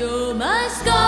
You must go.